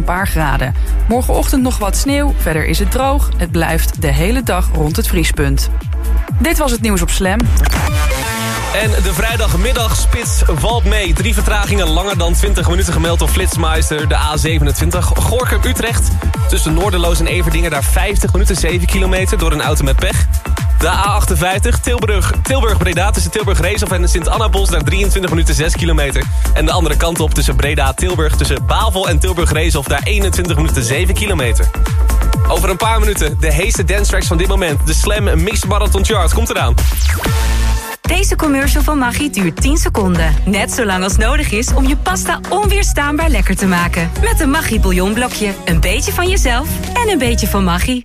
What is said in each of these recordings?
een paar graden. Morgenochtend nog wat sneeuw, verder is het droog. Het blijft de hele dag rond het vriespunt. Dit was het nieuws op Slam. En de vrijdagmiddagspits valt mee. Drie vertragingen langer dan 20 minuten gemeld op Flitsmeister. De A27 Gorkum-Utrecht. Tussen Noorderloos en Everdingen daar 50 minuten 7 kilometer door een auto met pech. De A58 Tilburg, Tilburg-Breda tussen Tilburg-Reeshof en Sint-Anna-Bos... daar 23 minuten 6 kilometer. En de andere kant op tussen Breda-Tilburg... tussen Bavel en Tilburg-Reeshof daar 21 minuten 7 kilometer. Over een paar minuten de heeste dance tracks van dit moment. De Slam Mixed Marathon Chart komt eraan. Deze commercial van Maggi duurt 10 seconden. Net zo lang als nodig is om je pasta onweerstaanbaar lekker te maken. Met een Maggi bouillonblokje. Een beetje van jezelf en een beetje van Maggi.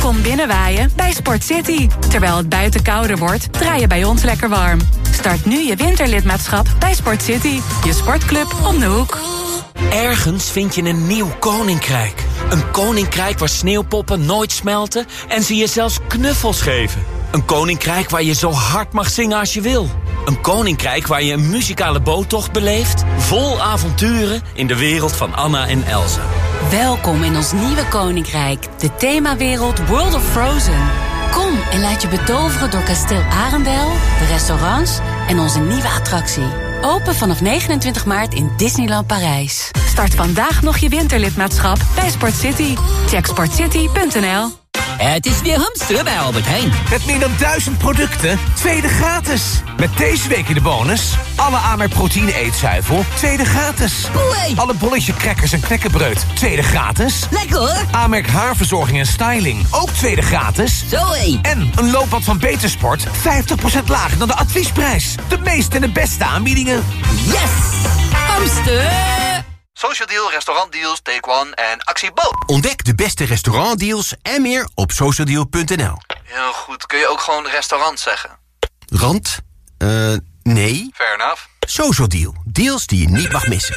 Kom binnenwaaien bij Sport City. Terwijl het buiten kouder wordt, draai je bij ons lekker warm. Start nu je winterlidmaatschap bij Sport City. Je sportclub om de hoek. Ergens vind je een nieuw koninkrijk. Een koninkrijk waar sneeuwpoppen nooit smelten... en ze je zelfs knuffels geven. Een koninkrijk waar je zo hard mag zingen als je wil. Een koninkrijk waar je een muzikale boottocht beleeft... vol avonturen in de wereld van Anna en Elsa. Welkom in ons nieuwe koninkrijk, de themawereld World of Frozen. Kom en laat je betoveren door kasteel Arendel, de restaurants en onze nieuwe attractie. Open vanaf 29 maart in Disneyland Parijs. Start vandaag nog je winterlidmaatschap bij Sport City. Check sportcity.nl Het is weer hamsteren bij Albert Heijn. Met meer dan duizend producten, tweede gratis. Met deze week in de bonus... alle Amerk proteïne eetzuivel, tweede gratis. Alle bolletje crackers en knekkenbreud, tweede gratis. Lekker hoor. Amerk haarverzorging en styling, ook tweede gratis. Zoé. En een loopband van Betersport, 50% lager dan de adviesprijs. De meeste en de beste aanbiedingen. Yes! Hamster! Social Deal, restaurantdeals, Take One en Actie Bo. Ontdek de beste restaurantdeals en meer op socialdeal.nl. Heel goed. Kun je ook gewoon restaurant zeggen? Rand? Eh, nee. Fair enough. Social Deal. Deals die je niet mag missen.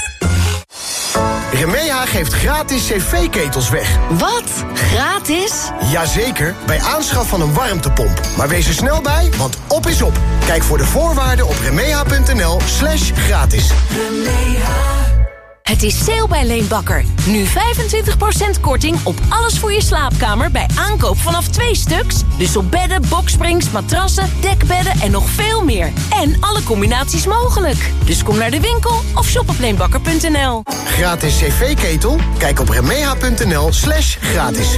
Remeha geeft gratis cv-ketels weg. Wat? Gratis? Jazeker, bij aanschaf van een warmtepomp. Maar wees er snel bij, want op is op. Kijk voor de voorwaarden op remeha.nl slash gratis. Het is sale bij Leenbakker. Nu 25% korting op alles voor je slaapkamer bij aankoop vanaf twee stuks. Dus op bedden, boksprings, matrassen, dekbedden en nog veel meer. En alle combinaties mogelijk. Dus kom naar de winkel of shop op leenbakker.nl. Gratis cv-ketel? Kijk op remeha.nl slash gratis.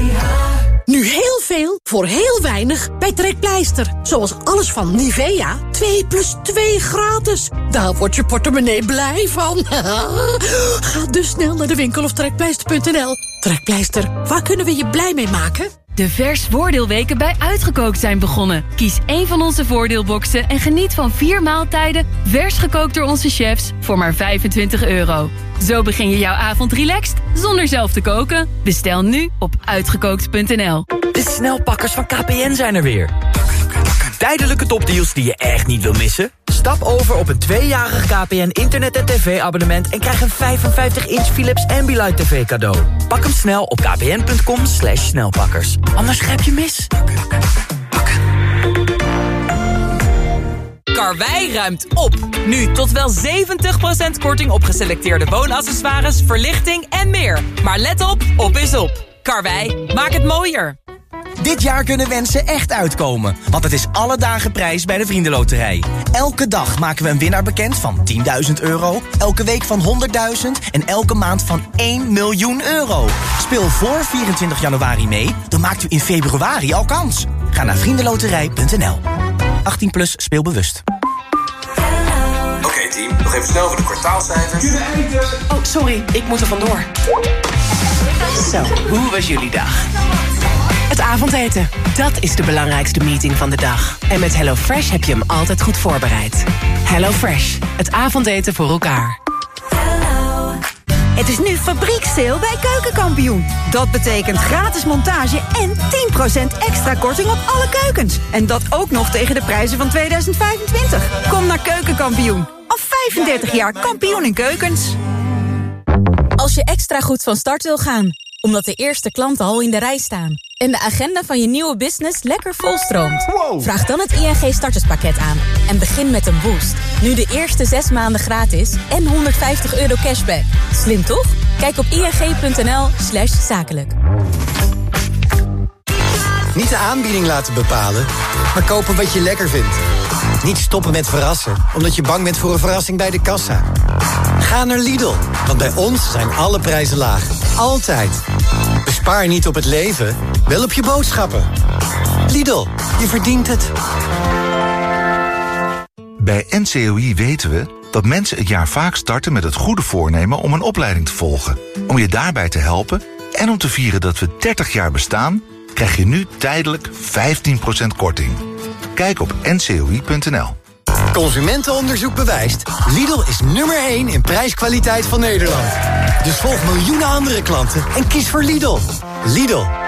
Nu heel veel voor heel weinig bij Trekpleister. Zoals alles van Nivea. 2 plus 2 gratis. Daar wordt je portemonnee blij van. Ga dus snel naar de winkel of trekpleister.nl. Trekpleister, waar kunnen we je blij mee maken? De vers voordeelweken bij Uitgekookt zijn begonnen. Kies één van onze voordeelboxen en geniet van vier maaltijden... vers gekookt door onze chefs voor maar 25 euro. Zo begin je jouw avond relaxed zonder zelf te koken. Bestel nu op uitgekookt.nl. De snelpakkers van KPN zijn er weer. Tijdelijke topdeals die je echt niet wil missen? Stap over op een tweejarig KPN internet- en tv-abonnement... en krijg een 55-inch Philips Ambilight TV cadeau. Pak hem snel op kpn.com slash snelpakkers. Anders grijp je mis. Karwei ruimt op. Nu tot wel 70% korting op geselecteerde woonaccessoires, verlichting en meer. Maar let op, op is op. Karwei, maak het mooier. Dit jaar kunnen wensen echt uitkomen, want het is alle dagen prijs bij de Vriendenloterij. Elke dag maken we een winnaar bekend van 10.000 euro, elke week van 100.000 en elke maand van 1 miljoen euro. Speel voor 24 januari mee, dan maakt u in februari al kans. Ga naar vriendenloterij.nl. 18 plus speelbewust. Oké, nog even snel voor de kwartaalcijfers. Oh, sorry, ik moet er vandoor. Zo, hoe was jullie dag? Het avondeten, dat is de belangrijkste meeting van de dag. En met HelloFresh heb je hem altijd goed voorbereid. HelloFresh, het avondeten voor elkaar. Het is nu fabrieksteel bij Keukenkampioen. Dat betekent gratis montage en 10% extra korting op alle keukens. En dat ook nog tegen de prijzen van 2025. Kom naar Keukenkampioen. Al 35 jaar kampioen in keukens. Als je extra goed van start wil gaan, omdat de eerste klanten al in de rij staan... en de agenda van je nieuwe business lekker volstroomt... vraag dan het ING starterspakket aan en begin met een boost. Nu de eerste zes maanden gratis en 150 euro cashback. Slim toch? Kijk op ing.nl slash zakelijk. Niet de aanbieding laten bepalen, maar kopen wat je lekker vindt. Niet stoppen met verrassen, omdat je bang bent voor een verrassing bij de kassa. Ga naar Lidl, want bij ons zijn alle prijzen laag. Altijd. Bespaar niet op het leven, wel op je boodschappen. Lidl, je verdient het. Bij NCOI weten we dat mensen het jaar vaak starten met het goede voornemen om een opleiding te volgen. Om je daarbij te helpen en om te vieren dat we 30 jaar bestaan, krijg je nu tijdelijk 15% korting. Kijk op ncoi.nl. Consumentenonderzoek bewijst. Lidl is nummer 1 in prijskwaliteit van Nederland. Dus volg miljoenen andere klanten en kies voor Lidl. Lidl,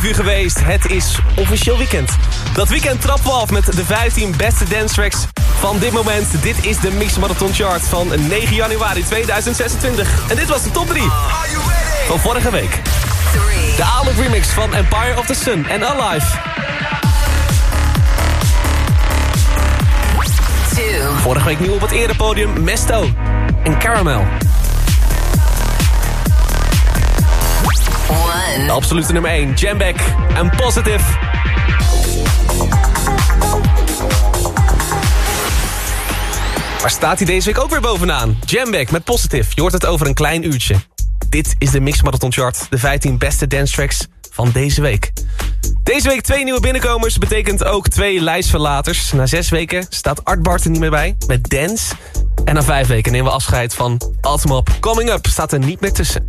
5 uur geweest. Het is officieel weekend. Dat weekend trappen we af met de 15 beste dance tracks van dit moment. Dit is de Mix Marathon Chart van 9 januari 2026. En dit was de top 3 van vorige week. De Alok remix van Empire of the Sun en Alive. Vorige week nieuw op het erepodium Mesto en Caramel. De absolute nummer 1, Jambek en Positive. Waar staat hij deze week ook weer bovenaan? Jambek met Positive. Je hoort het over een klein uurtje. Dit is de Mix Marathon Chart. De 15 beste dance tracks van deze week. Deze week twee nieuwe binnenkomers betekent ook twee lijstverlaters. Na zes weken staat Art Bart er niet meer bij met Dance. En na vijf weken nemen we afscheid van Altemop. Coming Up staat er niet meer tussen.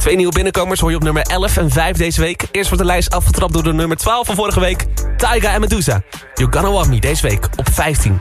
Twee nieuwe binnenkomers hoor je op nummer 11 en 5 deze week. Eerst wordt de lijst afgetrapt door de nummer 12 van vorige week. Tyga en Medusa. You're Gonna Want Me deze week op 15.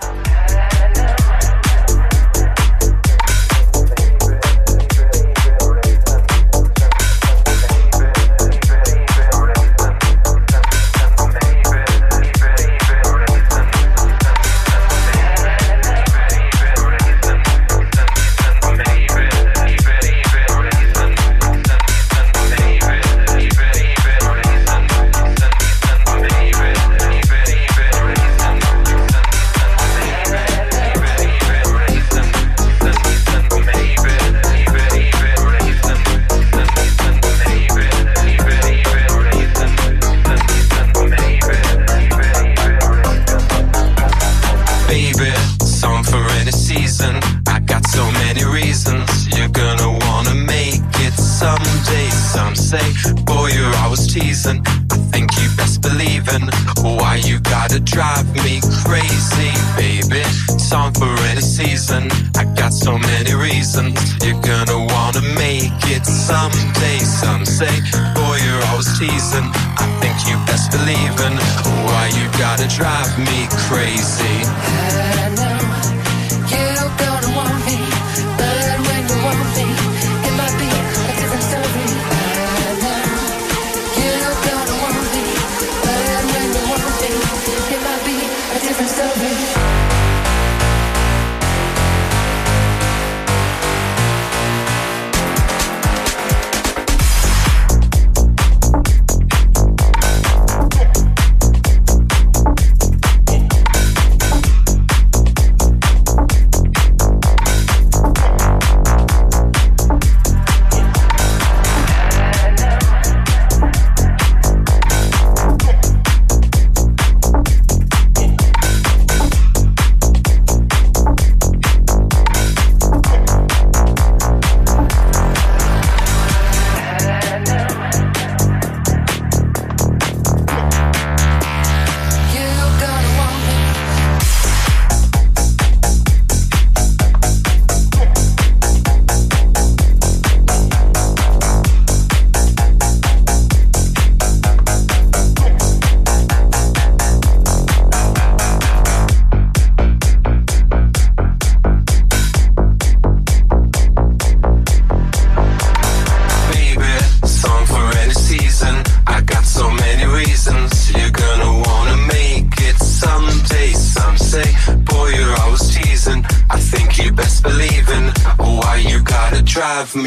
So many reasons. You're gonna wanna make it someday. Some say, boy, you're always teasing. I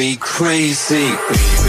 me crazy.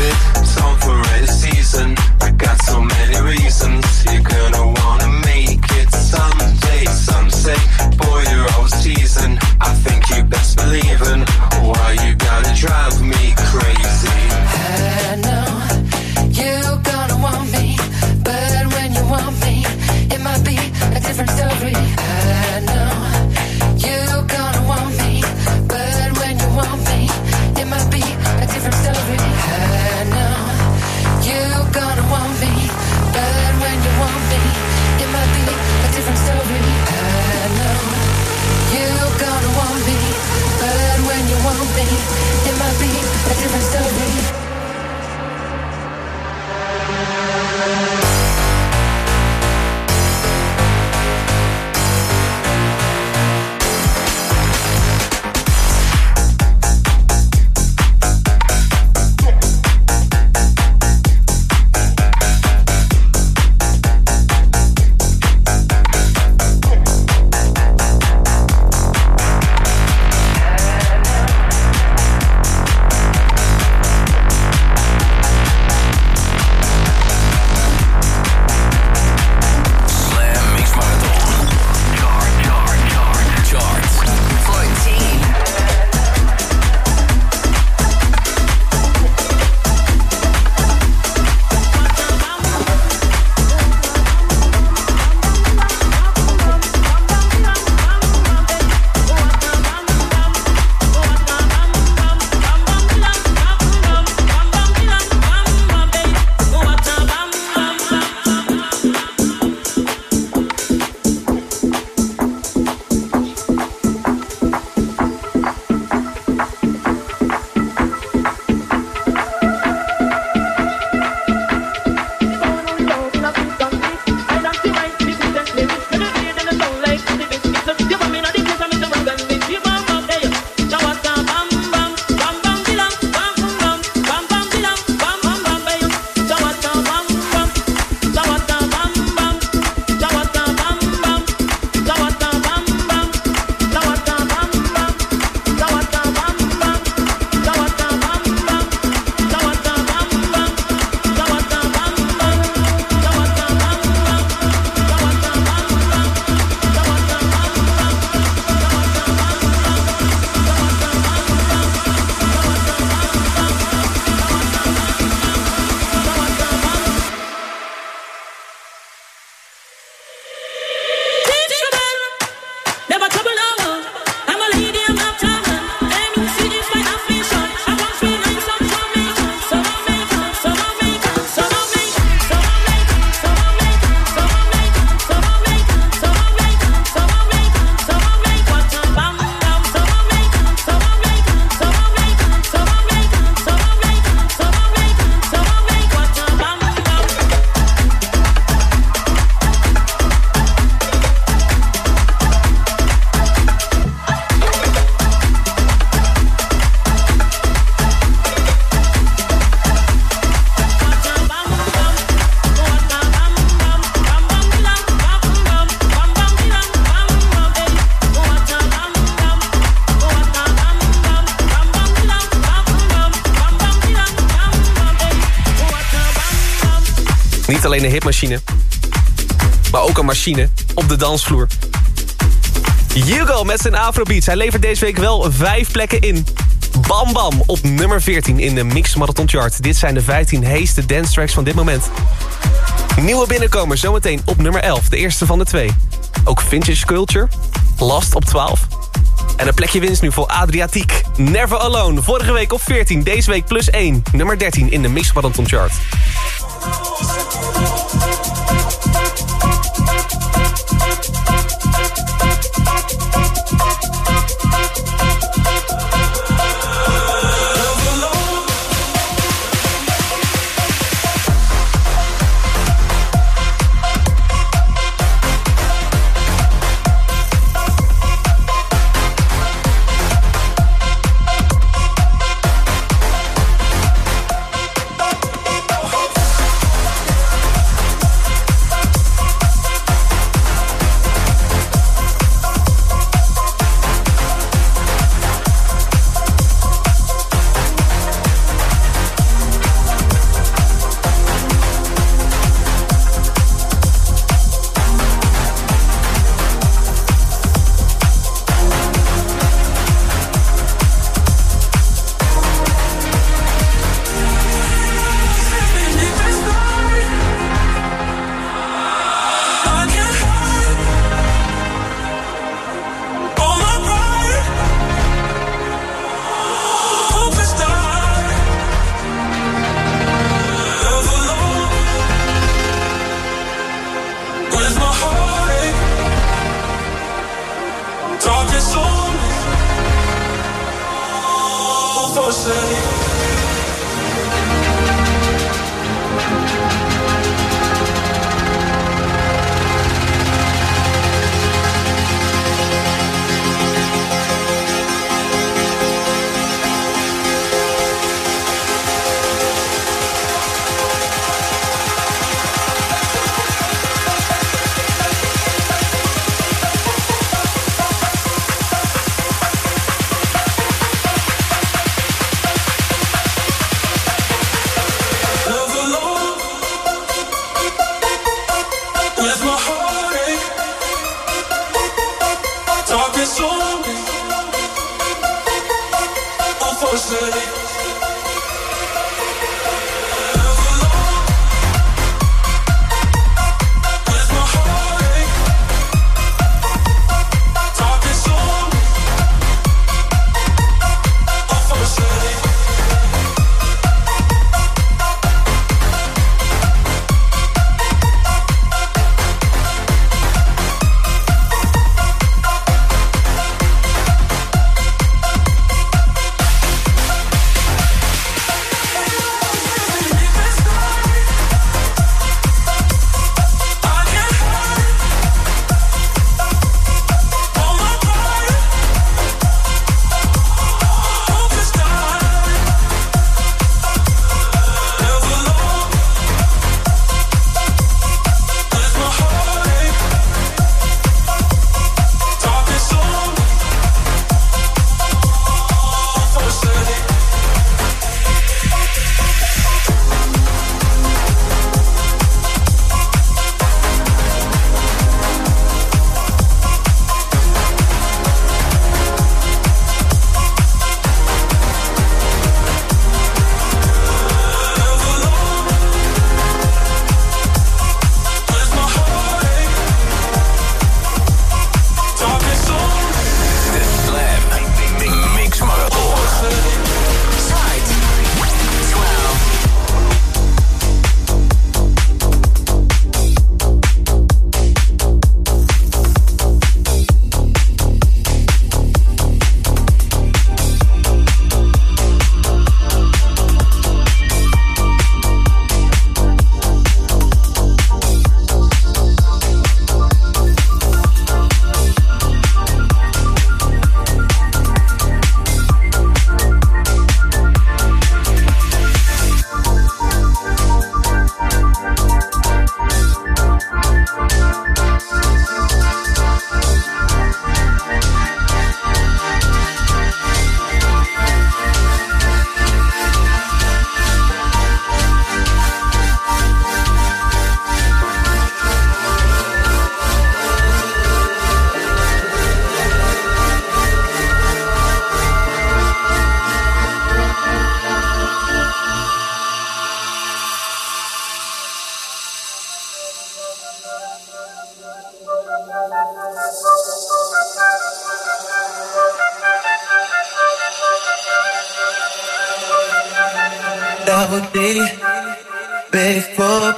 Alleen een hitmachine, maar ook een machine op de dansvloer. Hugo met zijn Afrobeats. Hij levert deze week wel vijf plekken in. Bam Bam op nummer 14 in de Mix Marathon Chart. Dit zijn de 15 heeste dance tracks van dit moment. Nieuwe binnenkomer zometeen op nummer 11, de eerste van de twee. Ook Vintage Culture, Last op 12. En een plekje winst nu voor Adriatiek. Never Alone, vorige week op 14, deze week plus 1. Nummer 13 in de Mix Marathon Chart.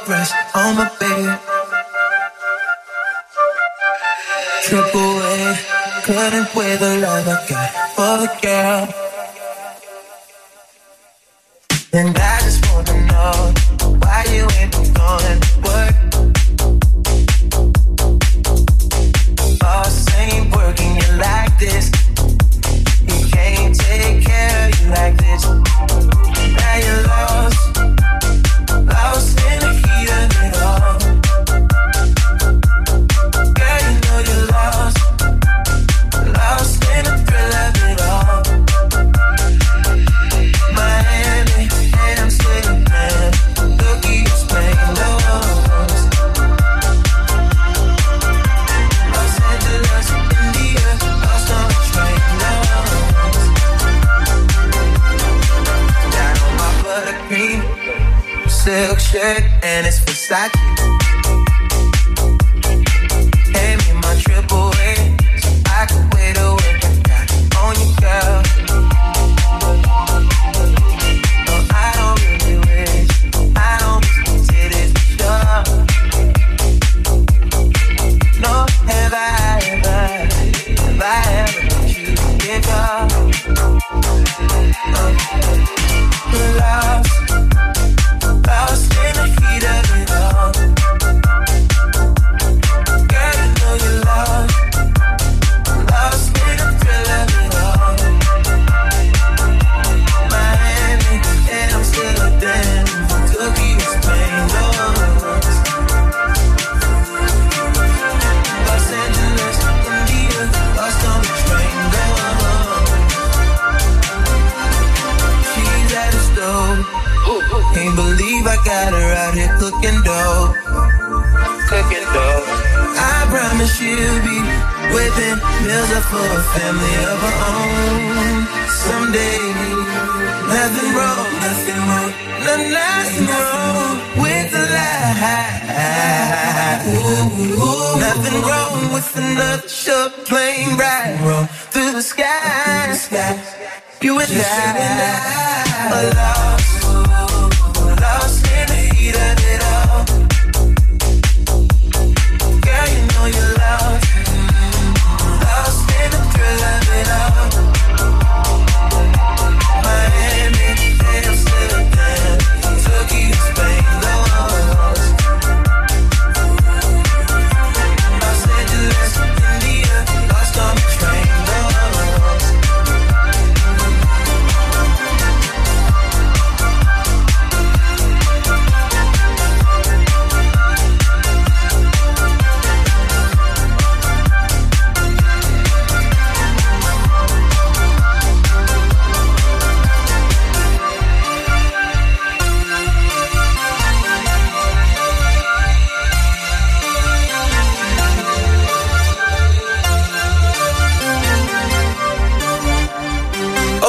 rest on my bed. Triple A, couldn't wear the love I got for the girl.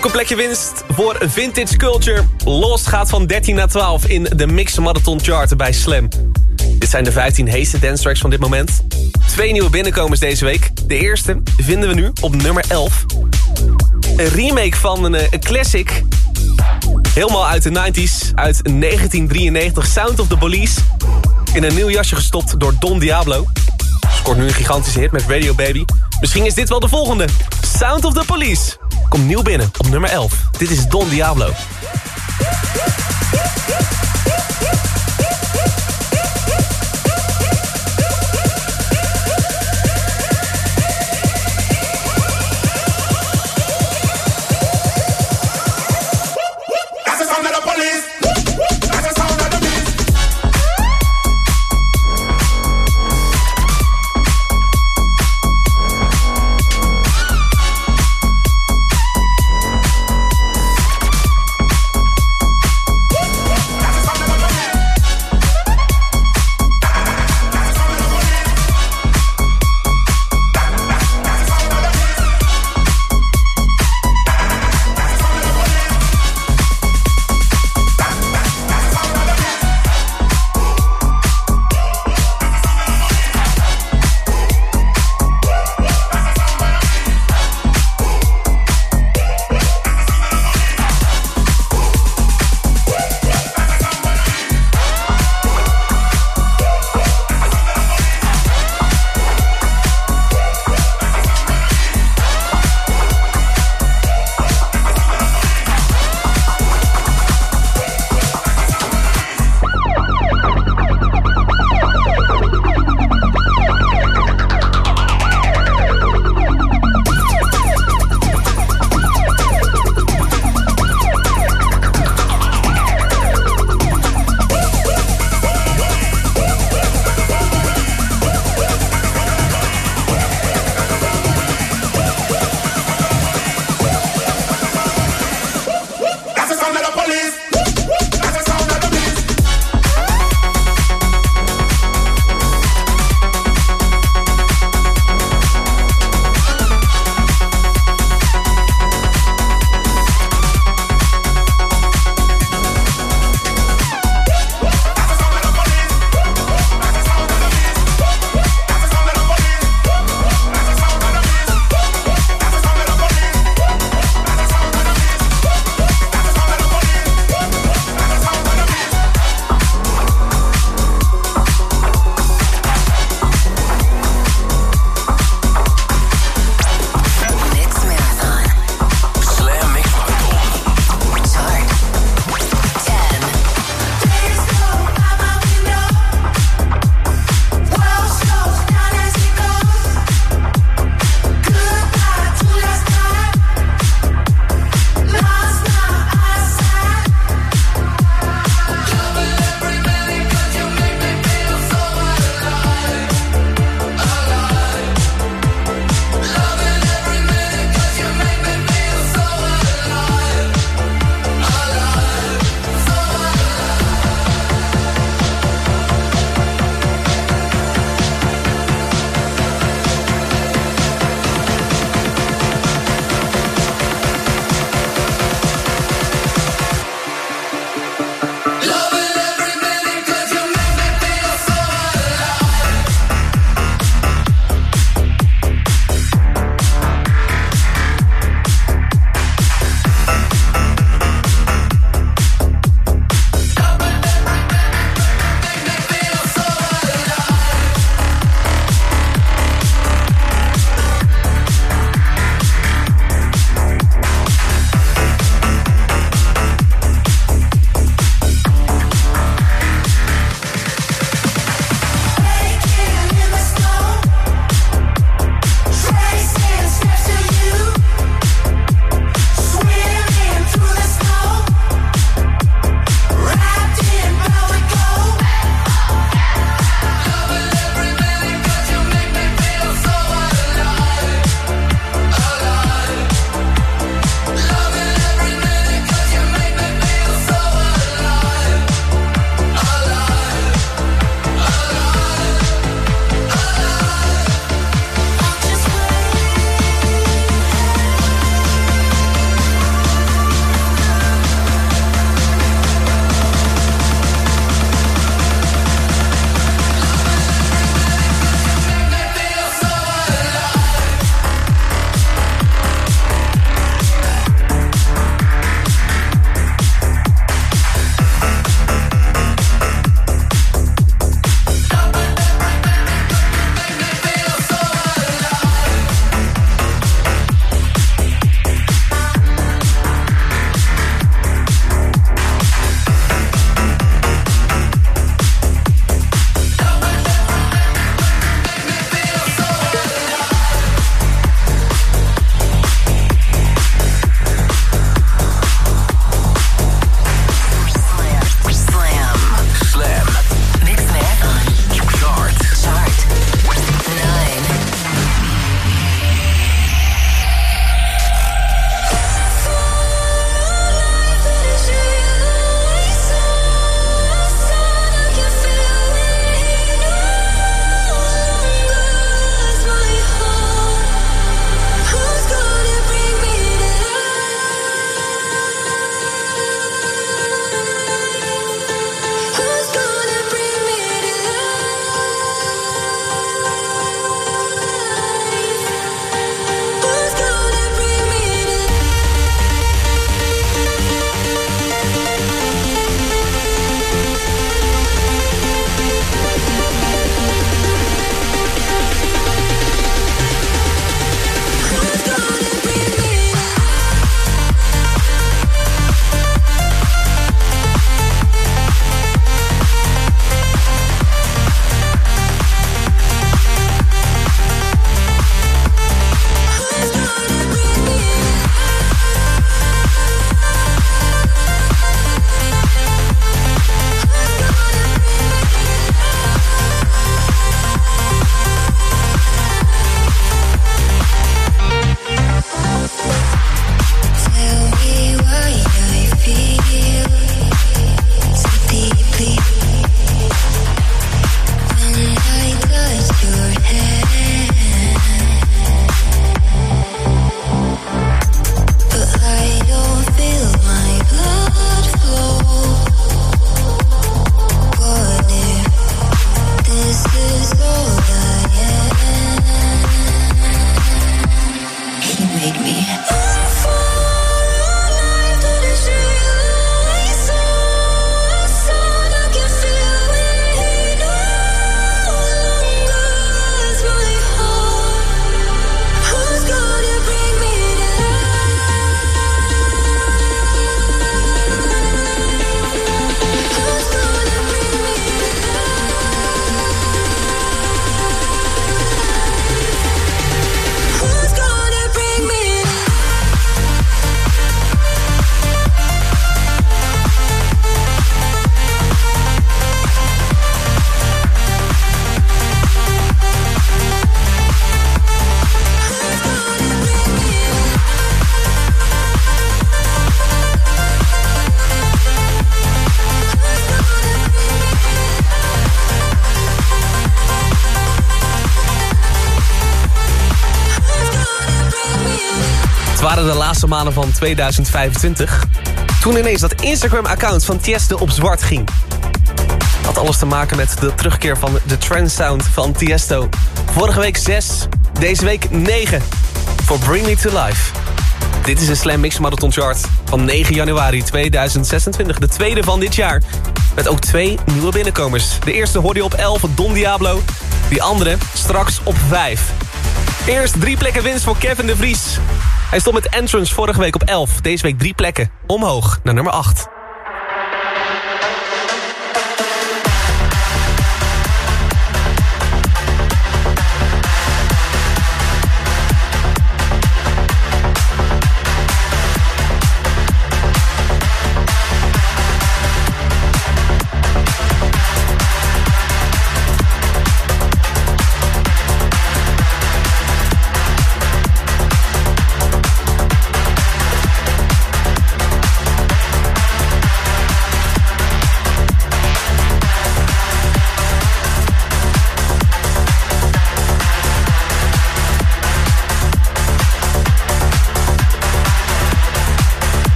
Ook een plekje winst voor Vintage Culture. Lost gaat van 13 naar 12 in de Mix Marathon Chart bij Slam. Dit zijn de 15 heeste dance tracks van dit moment. Twee nieuwe binnenkomers deze week. De eerste vinden we nu op nummer 11. Een remake van een, eh, een classic. Helemaal uit de 90s. Uit 1993. Sound of the Police. In een nieuw jasje gestopt door Don Diablo. Scoort nu een gigantische hit met Radio Baby. Misschien is dit wel de volgende. Sound of the Police. Komt nieuw binnen op nummer 11. Dit is Don Diablo. Maanden van 2025. Toen ineens dat Instagram-account van Tiesto op zwart ging. Had alles te maken met de terugkeer van de trendsound van Tiesto. Vorige week 6, deze week 9. Voor Bring Me To Life. Dit is een Slam Mix Marathon Chart van 9 januari 2026. De tweede van dit jaar. Met ook twee nieuwe binnenkomers. De eerste hoorde je op 11, Don Diablo. Die andere straks op 5. Eerst drie plekken winst voor Kevin de Vries. Hij stond met Entrance vorige week op 11. Deze week drie plekken omhoog naar nummer 8.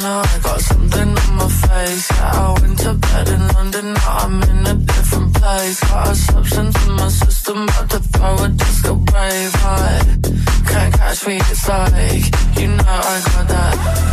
know I got something on my face. Yeah, I went to bed in London, now I'm in a different place. Got a substance in my system, but the power just go brave. Can't catch me, it's like, you know I got that.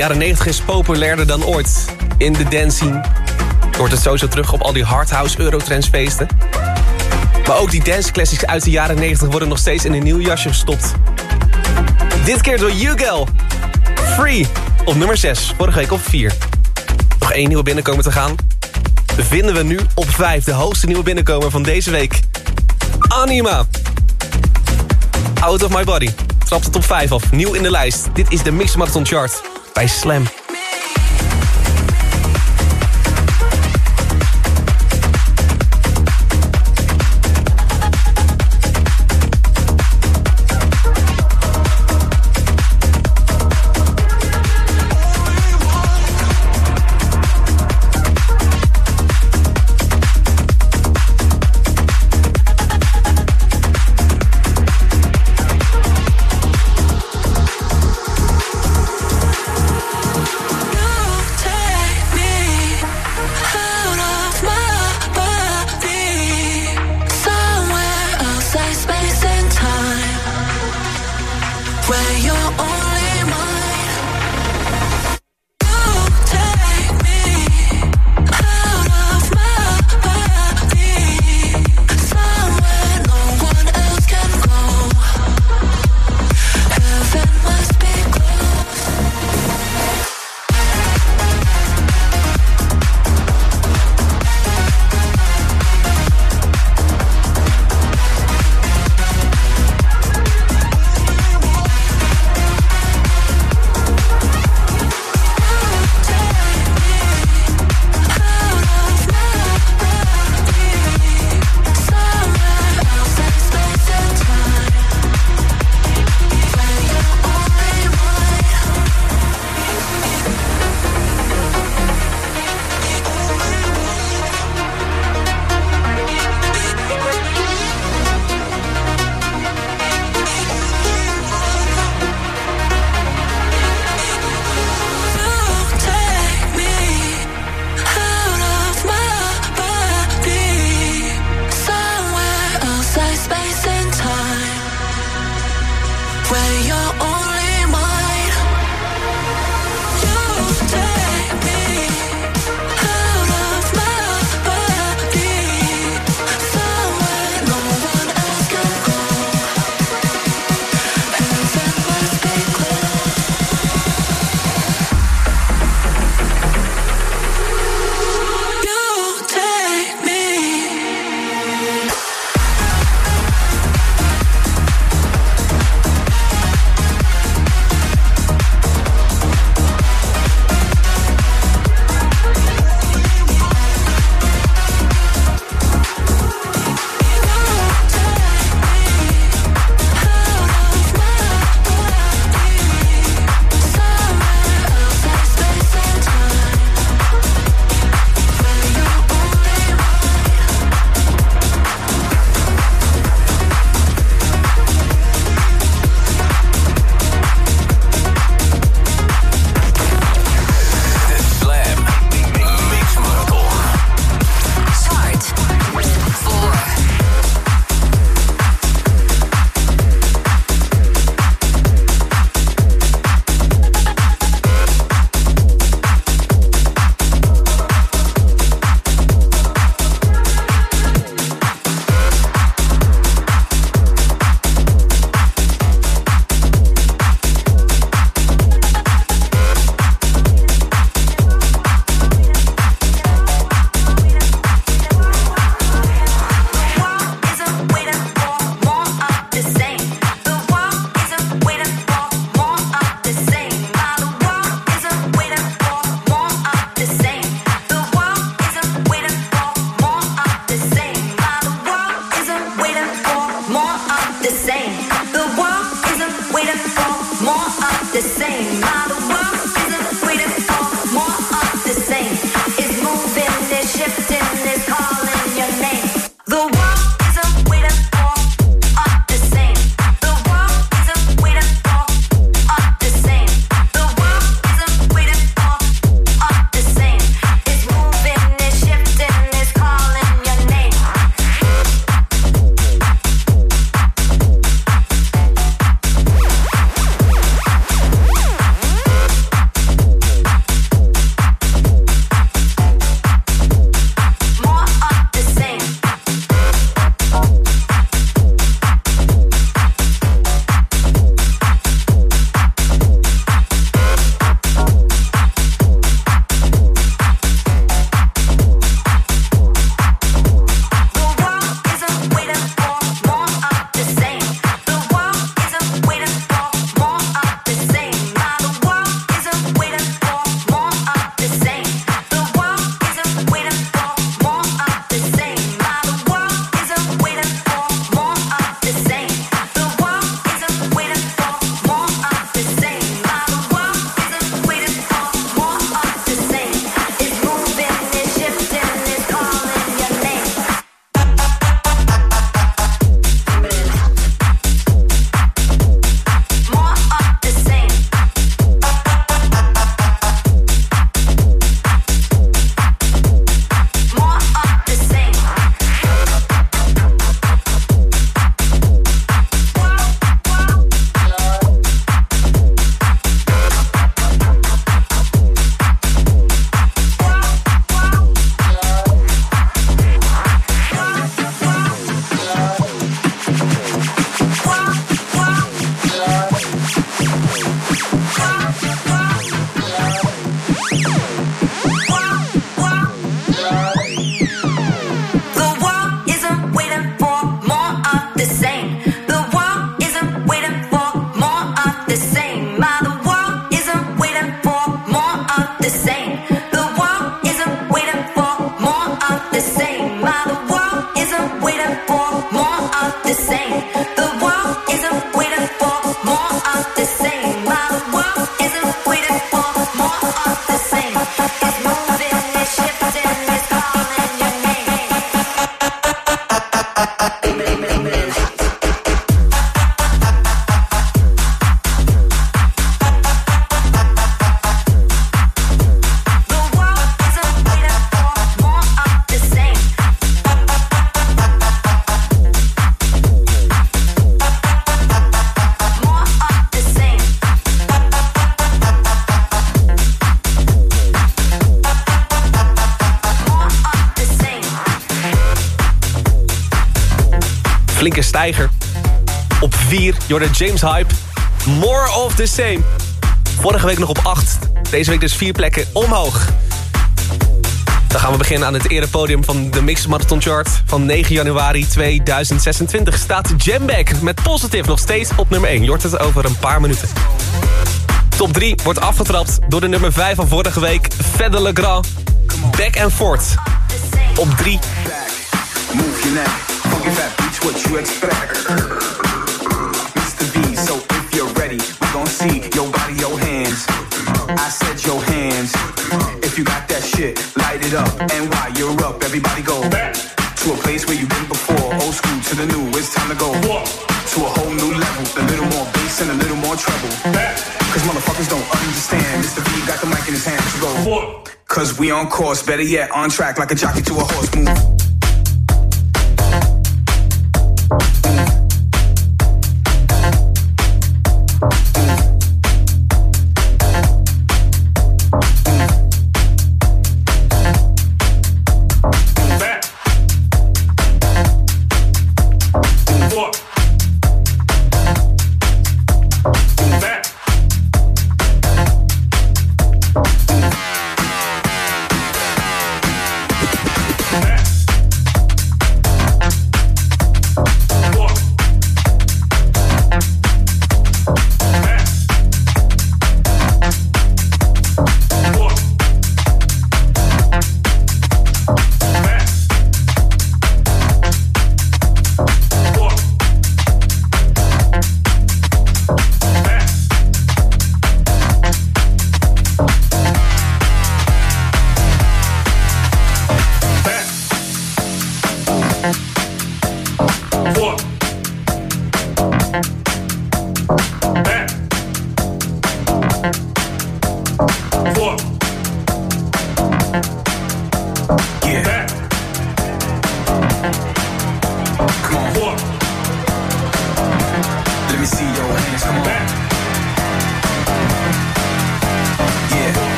jaren 90 is populairder dan ooit. In de dancing. Wordt het sowieso terug op al die hardhouse Eurotransfeesten. Maar ook die danceclassics uit de jaren 90 worden nog steeds in een nieuw jasje gestopt. Dit keer door YouGal. Free op nummer 6, vorige week op 4. Nog één nieuwe binnenkomen te gaan. Vinden we nu op 5 de hoogste nieuwe binnenkomer van deze week. Anima. Out of my body. Trapt de top 5 af, nieuw in de lijst. Dit is de Mix Marathon Chart. by Slim. Flinke stijger. Op 4, Jordan James Hype. More of the same. Vorige week nog op 8. Deze week dus vier plekken omhoog. Dan gaan we beginnen aan het erepodium van de Mixed Marathon Chart. Van 9 januari 2026 staat Jamback met Positive nog steeds op nummer 1. Jort het over een paar minuten. Top 3 wordt afgetrapt door de nummer 5 van vorige week. Fedde Legrand. Back and forth. Op 3. Move your neck, funky what you expect. Mr. V, so if you're ready, we gon' see your body, your hands. I said your hands. If you got that shit, light it up. And while you're up, everybody go back to a place where you've been before. Old school to the new, it's time to go to a whole new level. A little more bass and a little more treble. Cause motherfuckers don't understand. Mr. V got the mic in his hands to go. Cause we on course, better yet, on track like a jockey to a horse. Move.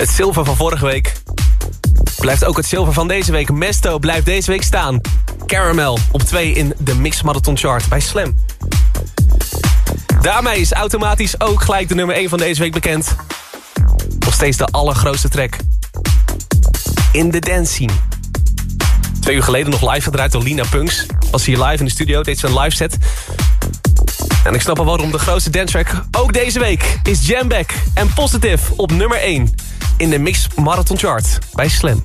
Het zilver van vorige week blijft ook het zilver van deze week. Mesto blijft deze week staan. Caramel op 2 in de Mix Marathon Chart bij Slam. Daarmee is automatisch ook gelijk de nummer 1 van deze week bekend. Nog steeds de allergrootste track. In de dance scene. Twee uur geleden nog live gedraaid door Lina Punks. Was hier live in de studio, deed ze een live set. En ik snap al waarom de grootste dance track ook deze week is Jamback en Positive op nummer 1 in de Mix Marathon Chart bij Slam.